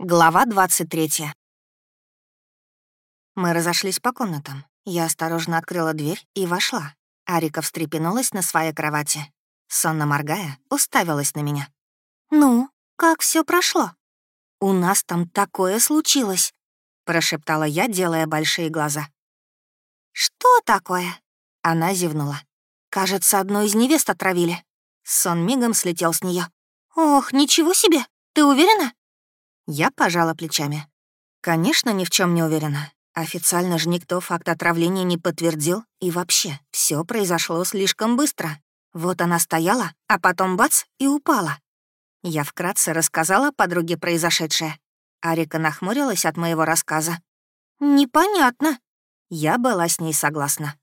Глава 23. Мы разошлись по комнатам. Я осторожно открыла дверь и вошла. Арика встрепенулась на своей кровати. Сонно моргая, уставилась на меня. «Ну, как все прошло?» «У нас там такое случилось», — прошептала я, делая большие глаза. «Что такое?» Она зевнула. «Кажется, одну из невест отравили». Сон мигом слетел с нее. «Ох, ничего себе! Ты уверена?» Я пожала плечами. Конечно, ни в чем не уверена. Официально же никто факт отравления не подтвердил, и вообще, все произошло слишком быстро. Вот она стояла, а потом бац, и упала. Я вкратце рассказала подруге произошедшее. Арика нахмурилась от моего рассказа. «Непонятно». Я была с ней согласна.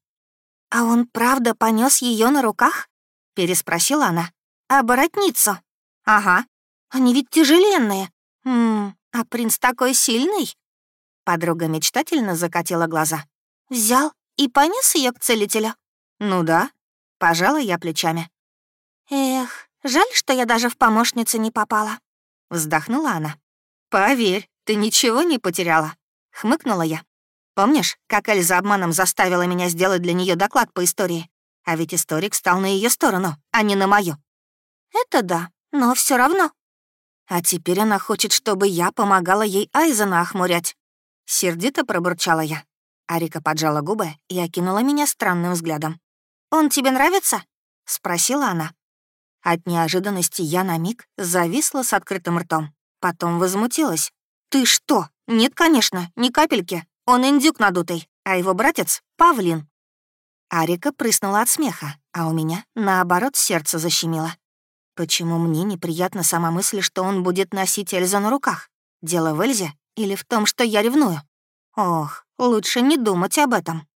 «А он правда понес ее на руках?» — переспросила она. «А боротницу?» «Ага. Они ведь тяжеленные. «Ммм, а принц такой сильный?» Подруга мечтательно закатила глаза. «Взял и понес ее к целителю?» «Ну да», — пожала я плечами. «Эх, жаль, что я даже в помощницы не попала», — вздохнула она. «Поверь, ты ничего не потеряла», — хмыкнула я. «Помнишь, как Эльза обманом заставила меня сделать для нее доклад по истории? А ведь историк стал на ее сторону, а не на мою». «Это да, но все равно», а теперь она хочет, чтобы я помогала ей Айзена охмурять. Сердито пробурчала я. Арика поджала губы и окинула меня странным взглядом. «Он тебе нравится?» — спросила она. От неожиданности я на миг зависла с открытым ртом. Потом возмутилась. «Ты что? Нет, конечно, ни капельки. Он индюк надутый, а его братец — павлин». Арика прыснула от смеха, а у меня, наоборот, сердце защемило. Почему мне неприятна сама мысль, что он будет носить Эльзу на руках? Дело в Эльзе или в том, что я ревную? Ох, лучше не думать об этом.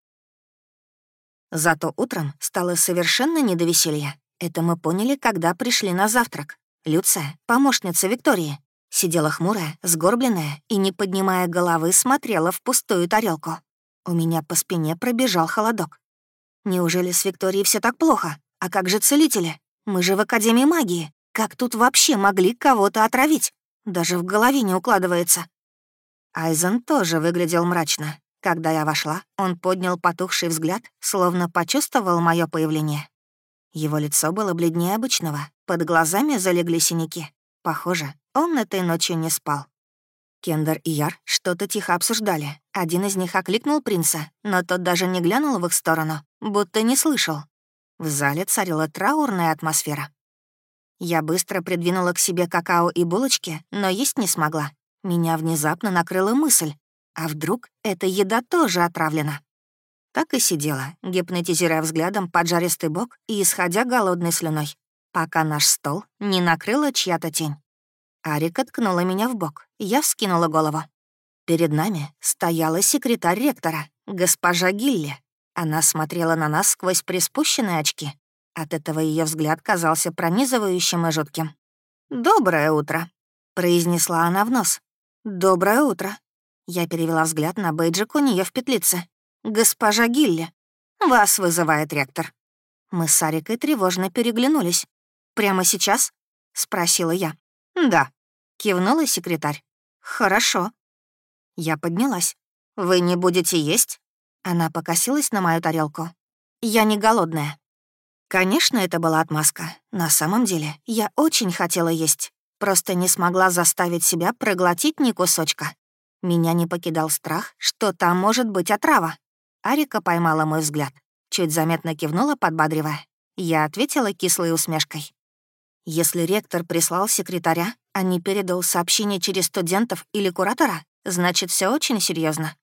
Зато утром стало совершенно не до веселья. Это мы поняли, когда пришли на завтрак. Люция, помощница Виктории, сидела хмурая, сгорбленная и, не поднимая головы, смотрела в пустую тарелку. У меня по спине пробежал холодок. Неужели с Викторией все так плохо? А как же целители? Мы же в Академии магии. Как тут вообще могли кого-то отравить? Даже в голове не укладывается. Айзен тоже выглядел мрачно. Когда я вошла, он поднял потухший взгляд, словно почувствовал мое появление. Его лицо было бледнее обычного, под глазами залегли синяки. Похоже, он этой ночью не спал. Кендер и Яр что-то тихо обсуждали. Один из них окликнул принца, но тот даже не глянул в их сторону, будто не слышал. В зале царила траурная атмосфера. Я быстро придвинула к себе какао и булочки, но есть не смогла. Меня внезапно накрыла мысль, а вдруг эта еда тоже отравлена? Так и сидела, гипнотизируя взглядом поджаристый бок и исходя голодной слюной, пока наш стол не накрыла чья-то тень. Арика ткнула меня в бок, я вскинула голову. Перед нами стояла секретарь ректора, госпожа Гилли. Она смотрела на нас сквозь приспущенные очки. От этого ее взгляд казался пронизывающим и жутким. «Доброе утро», — произнесла она в нос. «Доброе утро». Я перевела взгляд на бейджик у нее в петлице. «Госпожа Гилли, вас вызывает ректор». Мы с Арикой тревожно переглянулись. «Прямо сейчас?» — спросила я. «Да», — кивнула секретарь. «Хорошо». Я поднялась. «Вы не будете есть?» Она покосилась на мою тарелку. «Я не голодная». Конечно, это была отмазка. На самом деле, я очень хотела есть. Просто не смогла заставить себя проглотить ни кусочка. Меня не покидал страх, что там может быть отрава. Арика поймала мой взгляд. Чуть заметно кивнула, подбадривая. Я ответила кислой усмешкой. Если ректор прислал секретаря, а не передал сообщение через студентов или куратора, значит, все очень серьезно.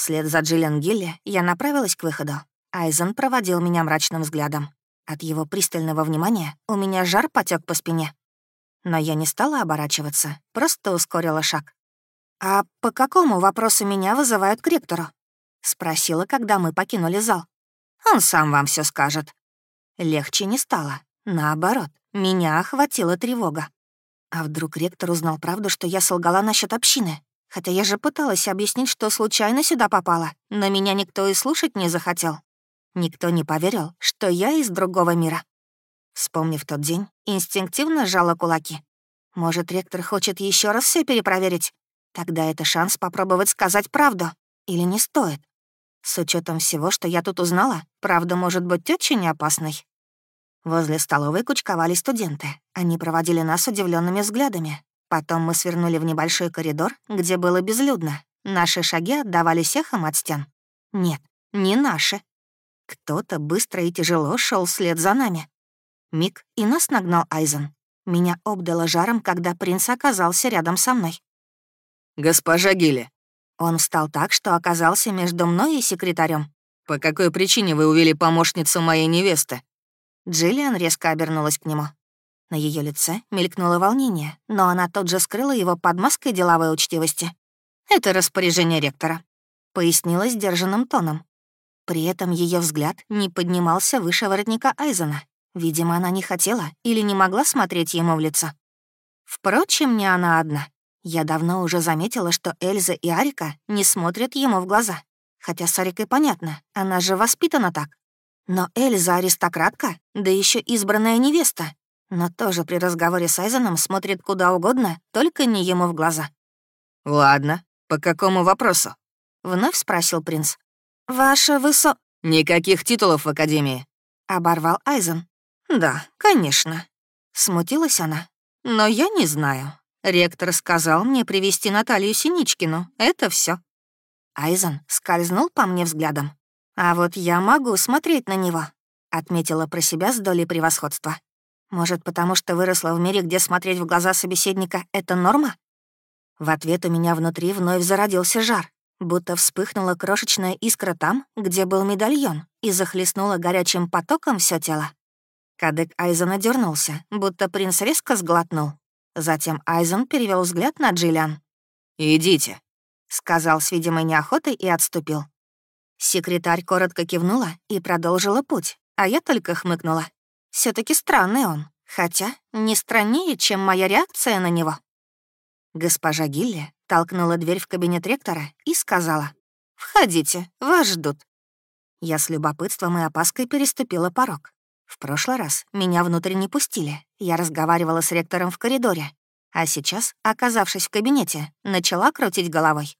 Вслед за Джиллиан Гилли я направилась к выходу. Айзен проводил меня мрачным взглядом. От его пристального внимания у меня жар потек по спине. Но я не стала оборачиваться, просто ускорила шаг. «А по какому вопросу меня вызывают к ректору?» — спросила, когда мы покинули зал. «Он сам вам все скажет». Легче не стало. Наоборот, меня охватила тревога. А вдруг ректор узнал правду, что я солгала насчет общины? Хотя я же пыталась объяснить, что случайно сюда попала, но меня никто и слушать не захотел. Никто не поверил, что я из другого мира. Вспомнив тот день, инстинктивно сжала кулаки. Может, ректор хочет еще раз все перепроверить? Тогда это шанс попробовать сказать правду. Или не стоит? С учетом всего, что я тут узнала, правда может быть очень опасной. Возле столовой кучковали студенты. Они проводили нас удивленными взглядами. Потом мы свернули в небольшой коридор, где было безлюдно. Наши шаги отдавались эхом от стен. Нет, не наши. Кто-то быстро и тяжело шел вслед за нами. Миг и нас нагнал Айзен. Меня обдало жаром, когда принц оказался рядом со мной. «Госпожа Гилли». Он встал так, что оказался между мной и секретарем. «По какой причине вы увели помощницу моей невесты?» Джиллиан резко обернулась к нему. На ее лице мелькнуло волнение, но она тут же скрыла его под маской деловой учтивости. «Это распоряжение ректора», — пояснила сдержанным тоном. При этом ее взгляд не поднимался выше воротника Айзена. Видимо, она не хотела или не могла смотреть ему в лицо. Впрочем, не она одна. Я давно уже заметила, что Эльза и Арика не смотрят ему в глаза. Хотя с Арикой понятно, она же воспитана так. Но Эльза аристократка, да еще избранная невеста. Но тоже при разговоре с Айзеном смотрит куда угодно, только не ему в глаза. «Ладно, по какому вопросу?» — вновь спросил принц. «Ваше высо...» «Никаких титулов в Академии», — оборвал Айзен. «Да, конечно», — смутилась она. «Но я не знаю. Ректор сказал мне привести Наталью Синичкину. Это все. Айзен скользнул по мне взглядом. «А вот я могу смотреть на него», — отметила про себя с долей превосходства. «Может, потому что выросла в мире, где смотреть в глаза собеседника — это норма?» В ответ у меня внутри вновь зародился жар, будто вспыхнула крошечная искра там, где был медальон, и захлестнула горячим потоком все тело. Кадык Айзена дернулся, будто принц резко сглотнул. Затем Айзен перевел взгляд на Джиллиан. «Идите», — сказал с видимой неохотой и отступил. Секретарь коротко кивнула и продолжила путь, а я только хмыкнула. Все таки странный он, хотя не страннее, чем моя реакция на него. Госпожа Гилли толкнула дверь в кабинет ректора и сказала, «Входите, вас ждут». Я с любопытством и опаской переступила порог. В прошлый раз меня внутрь не пустили. Я разговаривала с ректором в коридоре. А сейчас, оказавшись в кабинете, начала крутить головой.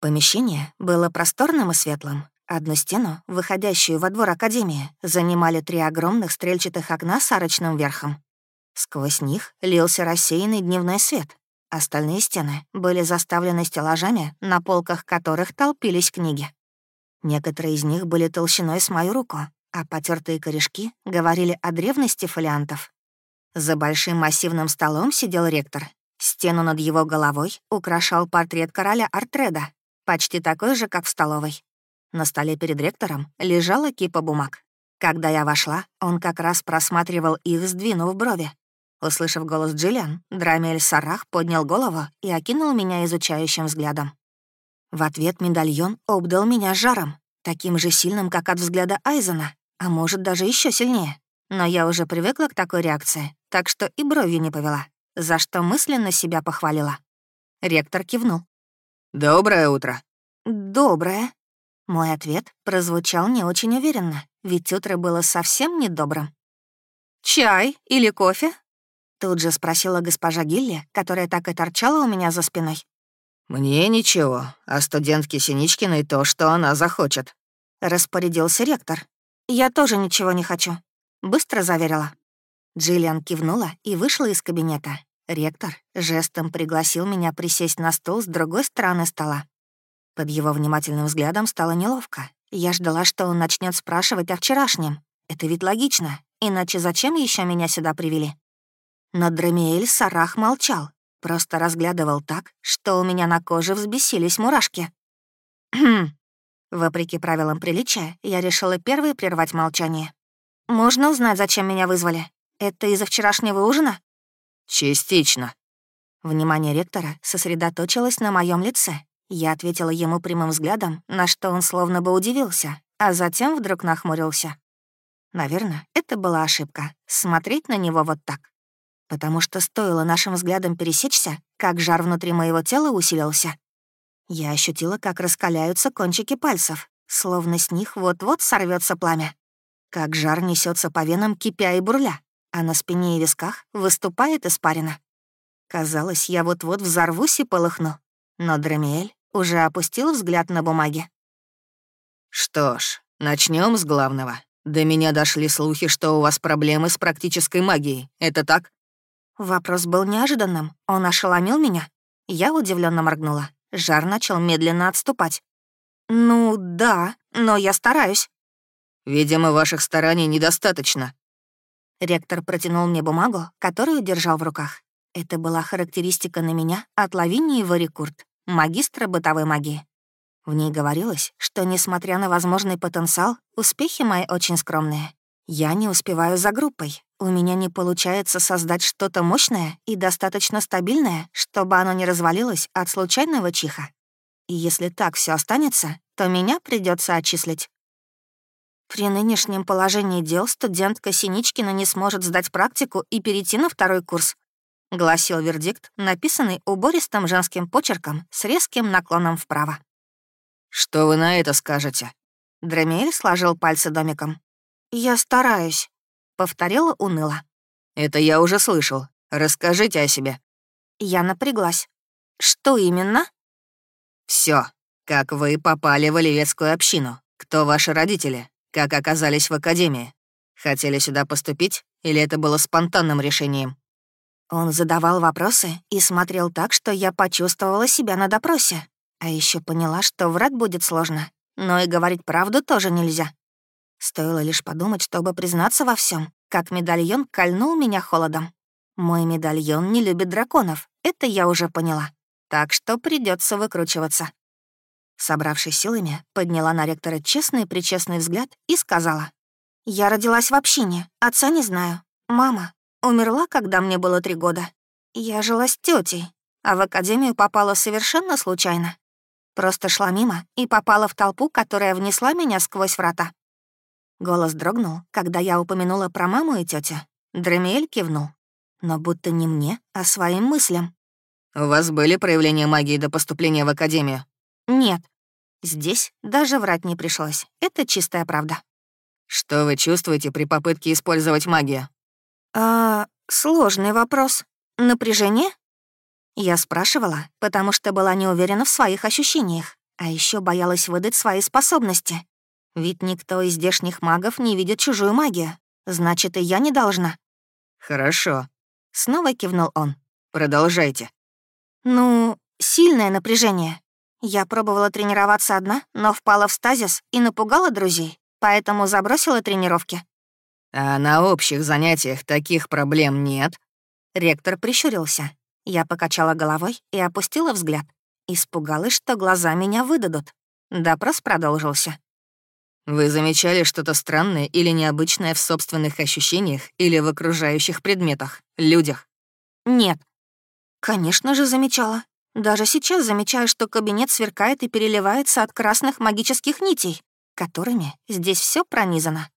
Помещение было просторным и светлым. Одну стену, выходящую во двор Академии, занимали три огромных стрельчатых окна с арочным верхом. Сквозь них лился рассеянный дневной свет. Остальные стены были заставлены стеллажами, на полках которых толпились книги. Некоторые из них были толщиной с мою руку, а потертые корешки говорили о древности фолиантов. За большим массивным столом сидел ректор. Стену над его головой украшал портрет короля Артреда, почти такой же, как в столовой. На столе перед ректором лежала кипа бумаг. Когда я вошла, он как раз просматривал их, сдвинув брови. Услышав голос Джиллиан, Драмель Сарах поднял голову и окинул меня изучающим взглядом. В ответ медальон обдал меня жаром, таким же сильным, как от взгляда Айзена, а может, даже еще сильнее. Но я уже привыкла к такой реакции, так что и бровью не повела, за что мысленно себя похвалила. Ректор кивнул. «Доброе утро». «Доброе». Мой ответ прозвучал не очень уверенно, ведь утро было совсем недобрым. «Чай или кофе?» Тут же спросила госпожа Гилли, которая так и торчала у меня за спиной. «Мне ничего, а студентке Синичкиной то, что она захочет», — распорядился ректор. «Я тоже ничего не хочу», — быстро заверила. Джиллиан кивнула и вышла из кабинета. Ректор жестом пригласил меня присесть на стол с другой стороны стола. Под его внимательным взглядом стало неловко. Я ждала, что он начнет спрашивать о вчерашнем. Это ведь логично, иначе зачем еще меня сюда привели? Но Драмиэль Сарах молчал, просто разглядывал так, что у меня на коже взбесились мурашки. «Хм, Вопреки правилам приличия, я решила первой прервать молчание. «Можно узнать, зачем меня вызвали? Это из-за вчерашнего ужина?» «Частично». Внимание ректора сосредоточилось на моем лице. Я ответила ему прямым взглядом, на что он словно бы удивился, а затем вдруг нахмурился. Наверное, это была ошибка — смотреть на него вот так. Потому что стоило нашим взглядом пересечься, как жар внутри моего тела усилился. Я ощутила, как раскаляются кончики пальцев, словно с них вот-вот сорвется пламя. Как жар несется по венам, кипя и бурля, а на спине и висках выступает испарина. Казалось, я вот-вот взорвусь и полыхну. Но Драмиэль уже опустил взгляд на бумаги. «Что ж, начнем с главного. До меня дошли слухи, что у вас проблемы с практической магией. Это так?» Вопрос был неожиданным. Он ошеломил меня. Я удивленно моргнула. Жар начал медленно отступать. «Ну, да, но я стараюсь». «Видимо, ваших стараний недостаточно». Ректор протянул мне бумагу, которую держал в руках. Это была характеристика на меня от Лавинии Варикурт, магистра бытовой магии. В ней говорилось, что, несмотря на возможный потенциал, успехи мои очень скромные. Я не успеваю за группой. У меня не получается создать что-то мощное и достаточно стабильное, чтобы оно не развалилось от случайного чиха. И если так все останется, то меня придется отчислить. При нынешнем положении дел студентка Синичкина не сможет сдать практику и перейти на второй курс. Гласил вердикт, написанный убористым женским почерком с резким наклоном вправо. «Что вы на это скажете?» Драмель сложил пальцы домиком. «Я стараюсь», — повторила уныло. «Это я уже слышал. Расскажите о себе». Я напряглась. «Что именно?» Все. Как вы попали в Оливецкую общину? Кто ваши родители? Как оказались в академии? Хотели сюда поступить или это было спонтанным решением?» Он задавал вопросы и смотрел так, что я почувствовала себя на допросе. А еще поняла, что врать будет сложно, но и говорить правду тоже нельзя. Стоило лишь подумать, чтобы признаться во всем, как медальон кольнул меня холодом. Мой медальон не любит драконов, это я уже поняла. Так что придется выкручиваться. Собравшись силами, подняла на ректора честный-причестный взгляд и сказала. «Я родилась в общине, отца не знаю. Мама умерла, когда мне было три года. Я жила с тетей, а в академию попала совершенно случайно. Просто шла мимо и попала в толпу, которая внесла меня сквозь врата. Голос дрогнул, когда я упомянула про маму и тетю. Дремиэль кивнул. Но будто не мне, а своим мыслям. «У вас были проявления магии до поступления в академию?» «Нет. Здесь даже врать не пришлось. Это чистая правда». «Что вы чувствуете при попытке использовать магию?» «А, сложный вопрос. Напряжение?» Я спрашивала, потому что была не уверена в своих ощущениях, а еще боялась выдать свои способности. Ведь никто из здешних магов не видит чужую магию. Значит, и я не должна. «Хорошо», — снова кивнул он. «Продолжайте». «Ну, сильное напряжение. Я пробовала тренироваться одна, но впала в стазис и напугала друзей, поэтому забросила тренировки». «А на общих занятиях таких проблем нет?» Ректор прищурился. Я покачала головой и опустила взгляд. Испугалась, что глаза меня выдадут. Допрос продолжился. «Вы замечали что-то странное или необычное в собственных ощущениях или в окружающих предметах, людях?» «Нет». «Конечно же замечала. Даже сейчас замечаю, что кабинет сверкает и переливается от красных магических нитей, которыми здесь все пронизано.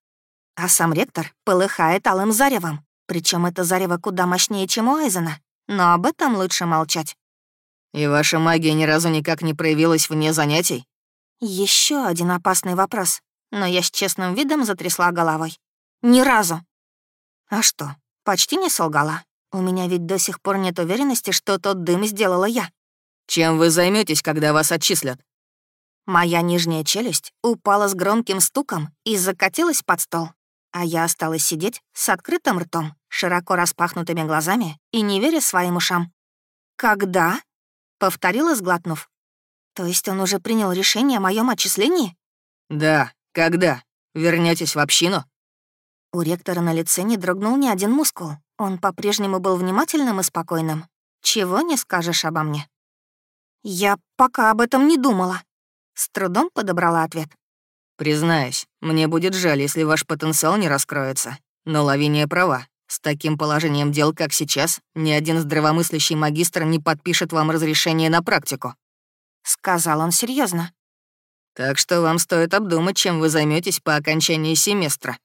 А сам ректор полыхает алым заревом, причем это зарево куда мощнее, чем у Айзена но об этом лучше молчать. «И ваша магия ни разу никак не проявилась вне занятий?» Еще один опасный вопрос, но я с честным видом затрясла головой. «Ни разу». «А что, почти не солгала? У меня ведь до сих пор нет уверенности, что тот дым сделала я». «Чем вы займетесь, когда вас отчислят?» Моя нижняя челюсть упала с громким стуком и закатилась под стол а я осталась сидеть с открытым ртом, широко распахнутыми глазами и не веря своим ушам. «Когда?» — повторила, сглотнув. «То есть он уже принял решение о моем отчислении?» «Да, когда? Вернетесь в общину?» У ректора на лице не дрогнул ни один мускул. Он по-прежнему был внимательным и спокойным. Чего не скажешь обо мне. «Я пока об этом не думала». С трудом подобрала ответ. Признаюсь, мне будет жаль, если ваш потенциал не раскроется. Но Лавиния права. С таким положением дел, как сейчас, ни один здравомыслящий магистр не подпишет вам разрешение на практику. Сказал он серьезно. Так что вам стоит обдумать, чем вы займетесь по окончании семестра.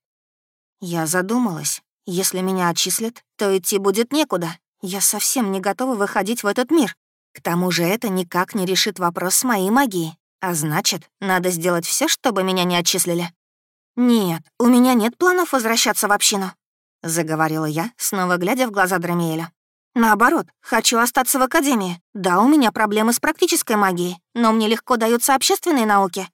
Я задумалась. Если меня отчислят, то идти будет некуда. Я совсем не готова выходить в этот мир. К тому же это никак не решит вопрос с моей магией. А значит, надо сделать все, чтобы меня не отчислили. «Нет, у меня нет планов возвращаться в общину», — заговорила я, снова глядя в глаза Драмиэля. Наоборот, хочу остаться в академии. Да, у меня проблемы с практической магией, но мне легко даются общественные науки.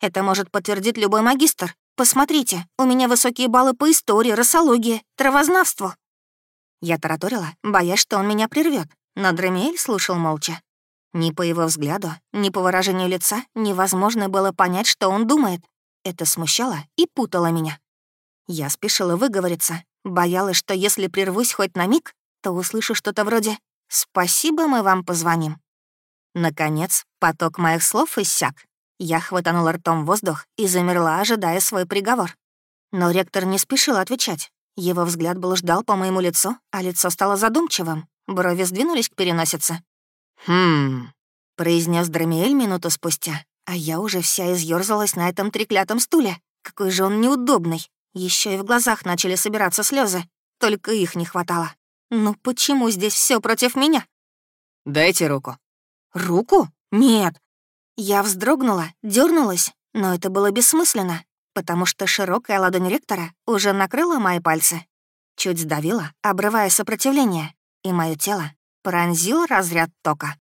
Это может подтвердить любой магистр. Посмотрите, у меня высокие баллы по истории, расологии, травознавству. Я тараторила, боясь, что он меня прервет, но Дремиэль слушал молча. Ни по его взгляду, ни по выражению лица невозможно было понять, что он думает. Это смущало и путало меня. Я спешила выговориться, боялась, что если прервусь хоть на миг, то услышу что-то вроде «Спасибо, мы вам позвоним». Наконец, поток моих слов иссяк. Я хватанула ртом воздух и замерла, ожидая свой приговор. Но ректор не спешил отвечать. Его взгляд был ждал по моему лицу, а лицо стало задумчивым. Брови сдвинулись к переносице. «Хм...» — произнес Драмиэль минуту спустя, а я уже вся изъёрзалась на этом треклятом стуле. Какой же он неудобный. Еще и в глазах начали собираться слезы. Только их не хватало. Ну почему здесь все против меня? «Дайте руку». «Руку? Нет». Я вздрогнула, дернулась, но это было бессмысленно потому что широкая ладонь ректора уже накрыла мои пальцы. Чуть сдавила, обрывая сопротивление, и мое тело пронзил разряд тока.